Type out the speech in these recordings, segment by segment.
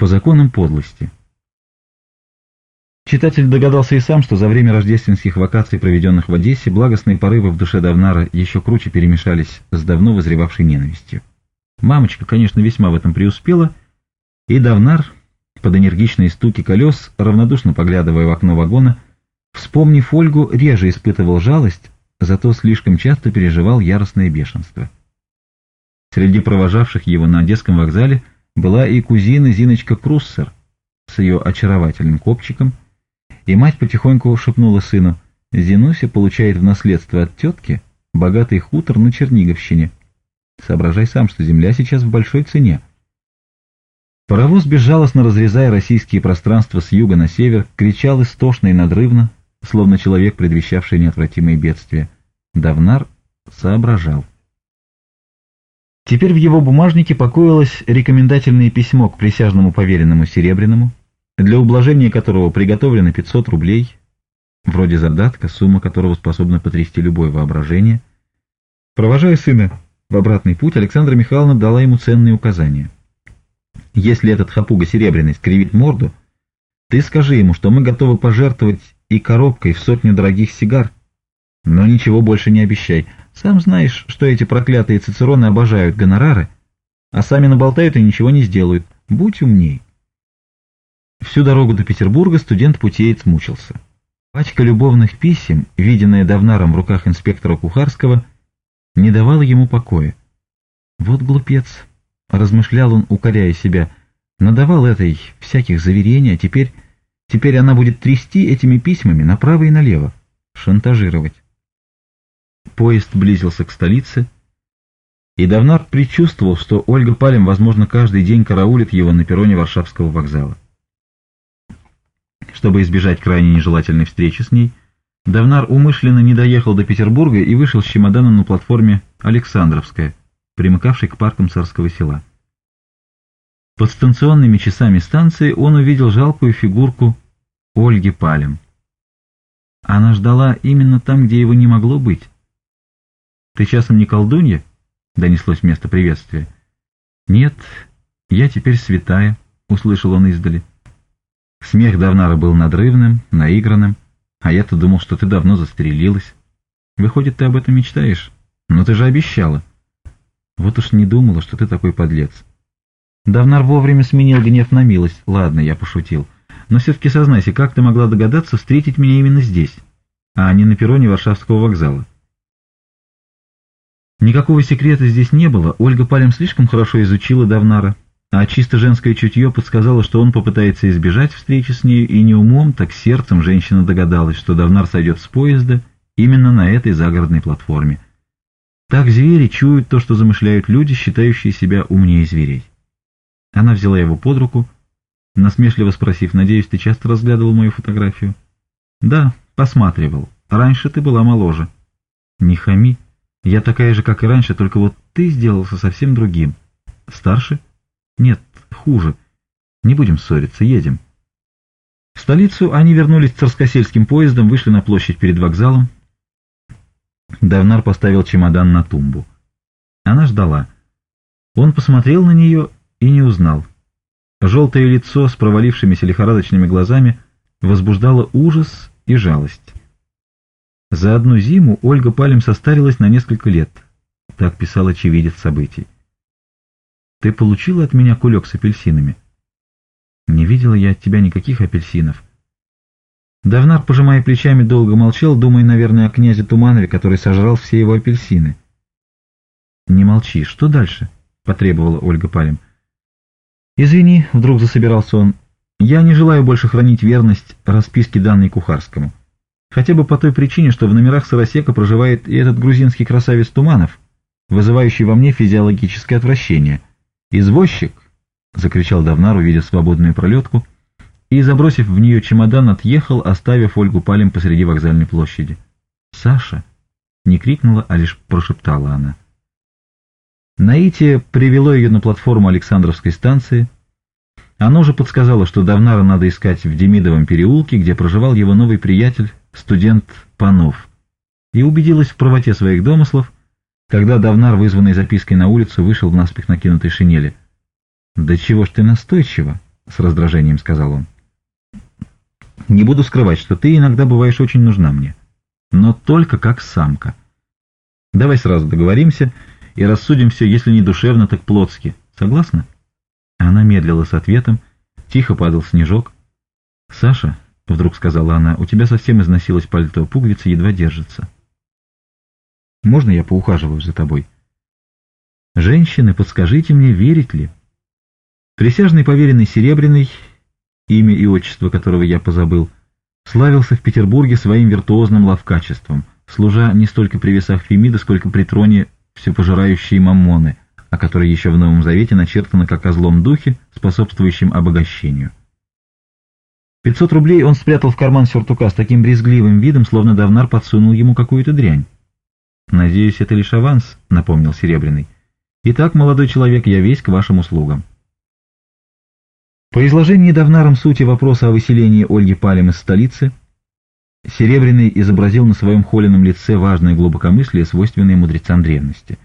по законам подлости. Читатель догадался и сам, что за время рождественских вакаций, проведенных в Одессе, благостные порывы в душе Давнара еще круче перемешались с давно возревавшей ненавистью. Мамочка, конечно, весьма в этом преуспела, и Давнар, под энергичные стуки колес, равнодушно поглядывая в окно вагона, вспомнив Ольгу, реже испытывал жалость, зато слишком часто переживал яростное бешенство. Среди провожавших его на Одесском вокзале была и кузина Зиночка Круссер с ее очаровательным копчиком, и мать потихоньку шепнула сыну, «Зинуся получает в наследство от тетки богатый хутор на Черниговщине. Соображай сам, что земля сейчас в большой цене». Паровоз, безжалостно разрезая российские пространства с юга на север, кричал истошно и надрывно, словно человек, предвещавший неотвратимые бедствия. Давнар соображал. Теперь в его бумажнике покоилось рекомендательное письмо к присяжному поверенному Серебряному, для ублажения которого приготовлено 500 рублей, вроде задатка, сумма которого способна потрясти любое воображение. Провожая сына в обратный путь, Александра Михайловна дала ему ценные указания. «Если этот хапуга Серебряный скривит морду, ты скажи ему, что мы готовы пожертвовать и коробкой в сотню дорогих сигар, но ничего больше не обещай. Сам знаешь, что эти проклятые цицероны обожают гонорары, а сами наболтают и ничего не сделают. Будь умней. Всю дорогу до Петербурга студент-путеец мучился. Пачка любовных писем, виденная Давнаром в руках инспектора Кухарского, не давала ему покоя. «Вот глупец», — размышлял он, укоряя себя, — «надавал этой всяких заверений, а теперь, теперь она будет трясти этими письмами направо и налево, шантажировать». Поезд близился к столице, и Давнар предчувствовал, что Ольга Палем, возможно, каждый день караулит его на перроне Варшавского вокзала. Чтобы избежать крайне нежелательной встречи с ней, Давнар умышленно не доехал до Петербурга и вышел с чемоданом на платформе «Александровская», примыкавшей к паркам Царского села. Под станционными часами станции он увидел жалкую фигурку Ольги Палем. Она ждала именно там, где его не могло быть. «Ты часом не колдунья?» — донеслось место приветствия. «Нет, я теперь святая», — услышал он издали. Смех Давнара был надрывным, наигранным, а я-то думал, что ты давно застрелилась. Выходит, ты об этом мечтаешь? Но ты же обещала. Вот уж не думала, что ты такой подлец. Давнар вовремя сменил гнев на милость. Ладно, я пошутил. Но все-таки сознайся, как ты могла догадаться встретить меня именно здесь, а не на перроне Варшавского вокзала? Никакого секрета здесь не было, Ольга Палем слишком хорошо изучила Давнара, а чисто женское чутье подсказало, что он попытается избежать встречи с нею, и не умом, так сердцем женщина догадалась, что Давнар сойдет с поезда именно на этой загородной платформе. Так звери чуют то, что замышляют люди, считающие себя умнее зверей. Она взяла его под руку, насмешливо спросив, «Надеюсь, ты часто разглядывал мою фотографию?» «Да, посматривал. Раньше ты была моложе». «Не хами». Я такая же, как и раньше, только вот ты сделался совсем другим. Старше? Нет, хуже. Не будем ссориться, едем. В столицу они вернулись царскосельским поездом, вышли на площадь перед вокзалом. Давнар поставил чемодан на тумбу. Она ждала. Он посмотрел на нее и не узнал. Желтое лицо с провалившимися лихорадочными глазами возбуждало ужас и жалость. За одну зиму Ольга Палем состарилась на несколько лет. Так писал очевидец событий. «Ты получила от меня кулек с апельсинами?» «Не видела я от тебя никаких апельсинов». Давнар, пожимая плечами, долго молчал, думая, наверное, о князе Туманове, который сожрал все его апельсины. «Не молчи, что дальше?» — потребовала Ольга Палем. «Извини», — вдруг засобирался он, — «я не желаю больше хранить верность расписке данной Кухарскому» хотя бы по той причине, что в номерах Сарасека проживает и этот грузинский красавец Туманов, вызывающий во мне физиологическое отвращение. «Извозчик!» — закричал Давнар, увидев свободную пролетку, и, забросив в нее чемодан, отъехал, оставив Ольгу палим посреди вокзальной площади. «Саша!» — не крикнула, а лишь прошептала она. Наитие привело ее на платформу Александровской станции. Оно же подсказало, что Давнара надо искать в Демидовом переулке, где проживал его новый приятель, студент Панов, и убедилась в правоте своих домыслов, когда Давнар, вызванный запиской на улицу, вышел в наспех накинутой шинели. «Да чего ж ты настойчива?» — с раздражением сказал он. «Не буду скрывать, что ты иногда бываешь очень нужна мне, но только как самка. Давай сразу договоримся и рассудим все, если не душевно, так плотски. Согласна?» Она медлила с ответом, тихо падал снежок. «Саша, — вдруг сказала она. «У тебя совсем износилось пальто, пуговица едва держится». «Можно я поухаживаю за тобой?» «Женщины, подскажите мне, верить ли?» Присяжный поверенный Серебряный, имя и отчество которого я позабыл, славился в Петербурге своим виртуозным ловкачеством, служа не столько при весах Фемида, сколько при троне всепожирающей Маммоны, о которой еще в Новом Завете начертано как о злом духе, способствующем обогащению. Пятьсот рублей он спрятал в карман сюртука с таким брезгливым видом, словно Давнар подсунул ему какую-то дрянь. «Надеюсь, это лишь аванс», — напомнил Серебряный. «Итак, молодой человек, я весь к вашим услугам». По изложении Давнаром сути вопроса о выселении Ольги Палем из столицы, Серебряный изобразил на своем холеном лице важное глубокомыслие, свойственное мудрецам древности.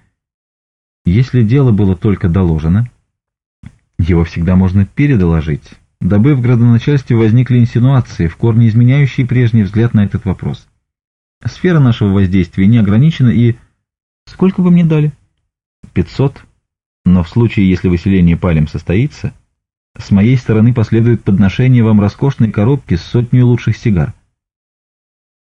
Если дело было только доложено, его всегда можно передоложить, дабы в градоначальстве возникли инсинуации, в корне изменяющие прежний взгляд на этот вопрос. Сфера нашего воздействия не ограничена и... Сколько вы мне дали? 500. Но в случае, если выселение палем состоится, с моей стороны последует подношение вам роскошной коробки с сотней лучших сигар.